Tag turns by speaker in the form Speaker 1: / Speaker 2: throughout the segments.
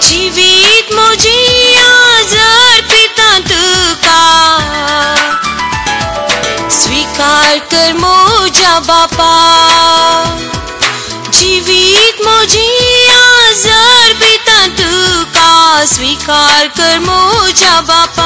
Speaker 1: جیویت آزار کر باپا جیویت آزار کر موجا باپا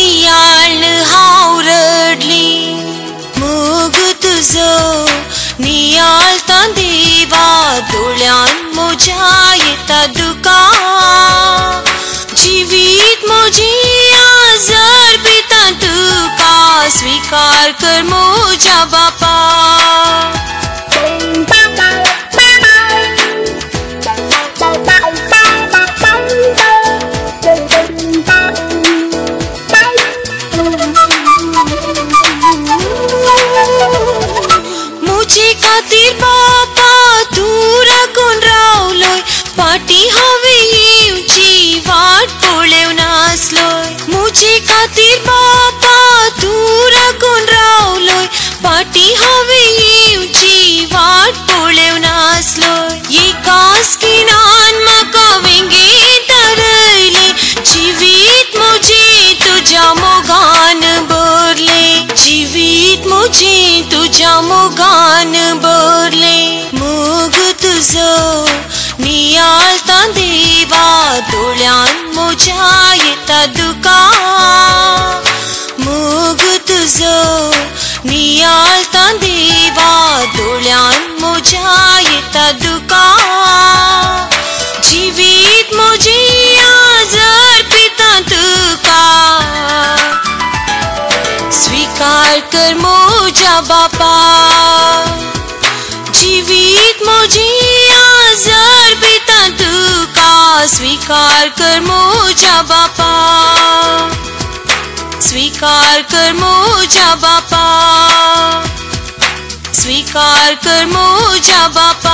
Speaker 1: یا دک جت مجی آزار پتا دکان اس مجا باپ پای ہوین پڑا وے جیوی تجا جام مولی مغ تجوال دیوات مغ توج آئی تک جیویت مجھے آزار پیتا دکان سویکار کر م جا باپا۔ جیوی موجی آزار پیتا تو کا اسار کر موجا باپا۔ سویکار کر موجا باپا۔ سویکار کر موجا باپا۔